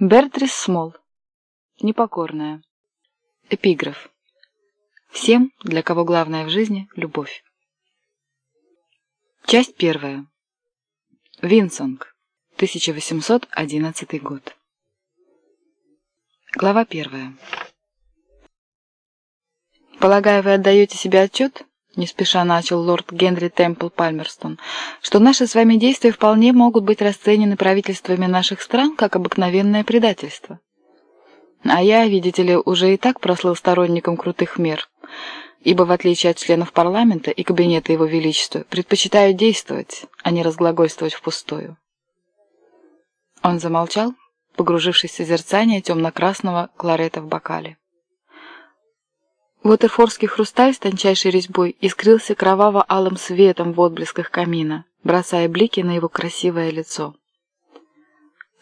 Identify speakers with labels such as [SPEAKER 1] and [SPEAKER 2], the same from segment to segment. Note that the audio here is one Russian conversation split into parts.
[SPEAKER 1] Бертрис Смол. Непокорная. Эпиграф. Всем, для кого главное в жизни – любовь. Часть первая. Винсонг. 1811 год. Глава первая. Полагаю, вы отдаете себе отчет, не спеша начал лорд Генри Темпл Пальмерстон, что наши с вами действия вполне могут быть расценены правительствами наших стран как обыкновенное предательство. А я, видите ли, уже и так прослыл сторонником крутых мер, ибо, в отличие от членов парламента и кабинета его величества, предпочитаю действовать, а не разглагольствовать впустую. Он замолчал, погружившись в созерцание темно-красного кларета в бокале. Уотерфордский хрусталь с тончайшей резьбой искрился кроваво-алым светом в отблесках камина, бросая блики на его красивое лицо.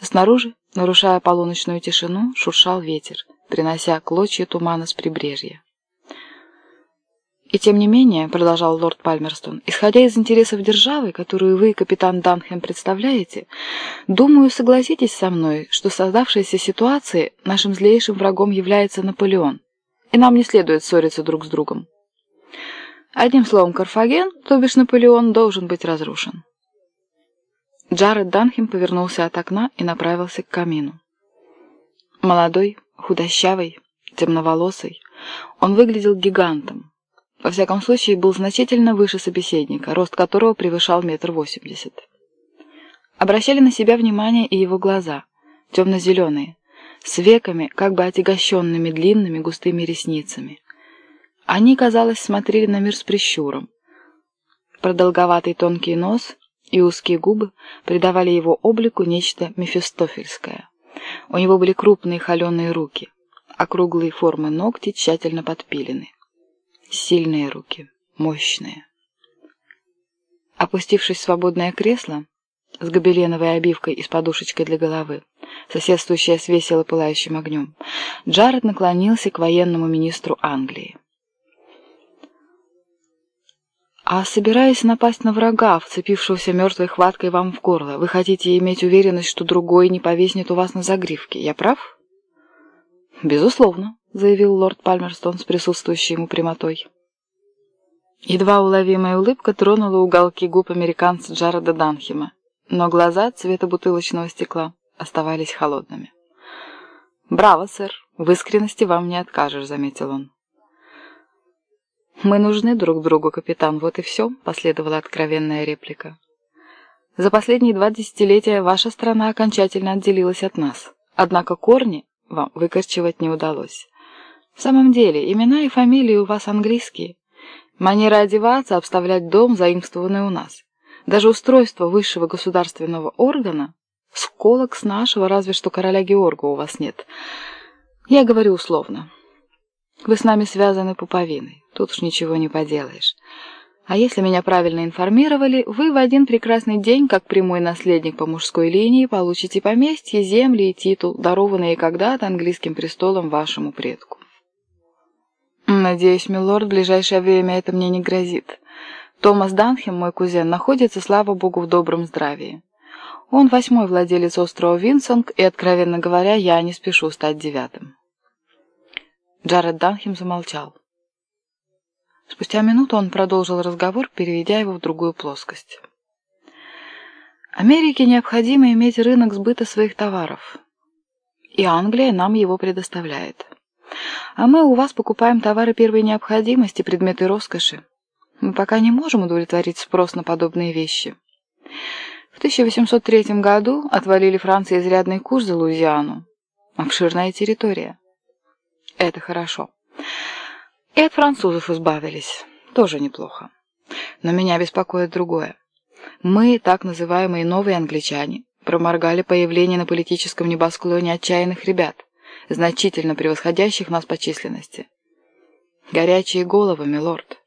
[SPEAKER 1] Снаружи, нарушая полуночную тишину, шуршал ветер, принося клочья тумана с прибрежья. «И тем не менее», — продолжал лорд Пальмерстон, «исходя из интересов державы, которую вы, капитан Данхэм, представляете, думаю, согласитесь со мной, что создавшейся ситуации нашим злейшим врагом является Наполеон, и нам не следует ссориться друг с другом. Одним словом, Карфаген, то бишь Наполеон, должен быть разрушен. Джаред Данхем повернулся от окна и направился к камину. Молодой, худощавый, темноволосый, он выглядел гигантом. Во всяком случае, был значительно выше собеседника, рост которого превышал метр восемьдесят. Обращали на себя внимание и его глаза, темно-зеленые, с веками, как бы отягощенными длинными густыми ресницами. Они, казалось, смотрели на мир с прищуром. Продолговатый тонкий нос и узкие губы придавали его облику нечто мефистофельское. У него были крупные холеные руки, округлые формы ногти тщательно подпилены. Сильные руки, мощные. Опустившись в свободное кресло, с гобеленовой обивкой и с подушечкой для головы, соседствующая с весело пылающим огнем, Джаред наклонился к военному министру Англии. «А собираясь напасть на врага, вцепившегося мертвой хваткой вам в горло, вы хотите иметь уверенность, что другой не повиснет у вас на загривке. Я прав?» «Безусловно», — заявил лорд Пальмерстон с присутствующей ему прямотой. Едва уловимая улыбка тронула уголки губ американца Джареда Данхема но глаза цвета бутылочного стекла оставались холодными. «Браво, сэр! В искренности вам не откажешь», — заметил он. «Мы нужны друг другу, капитан, вот и все», — последовала откровенная реплика. «За последние два десятилетия ваша страна окончательно отделилась от нас, однако корни вам выкорчевать не удалось. В самом деле, имена и фамилии у вас английские. Манера одеваться, обставлять дом заимствованный у нас. Даже устройство высшего государственного органа сколок с нашего, разве что короля Георга у вас нет. Я говорю условно. Вы с нами связаны пуповиной, тут уж ничего не поделаешь. А если меня правильно информировали, вы в один прекрасный день, как прямой наследник по мужской линии, получите поместье, земли и титул, дарованные когда-то английским престолом вашему предку. Надеюсь, милорд, в ближайшее время это мне не грозит. Томас Данхем, мой кузен, находится, слава богу, в добром здравии. Он восьмой владелец острова Винсонг, и, откровенно говоря, я не спешу стать девятым. Джаред Данхем замолчал. Спустя минуту он продолжил разговор, переведя его в другую плоскость. Америке необходимо иметь рынок сбыта своих товаров, и Англия нам его предоставляет. А мы у вас покупаем товары первой необходимости, предметы роскоши. Мы пока не можем удовлетворить спрос на подобные вещи. В 1803 году отвалили Франции изрядный курс за Луизиану. Обширная территория. Это хорошо. И от французов избавились. Тоже неплохо. Но меня беспокоит другое. Мы, так называемые новые англичане, проморгали появление на политическом небосклоне отчаянных ребят, значительно превосходящих нас по численности. Горячие головы, милорд.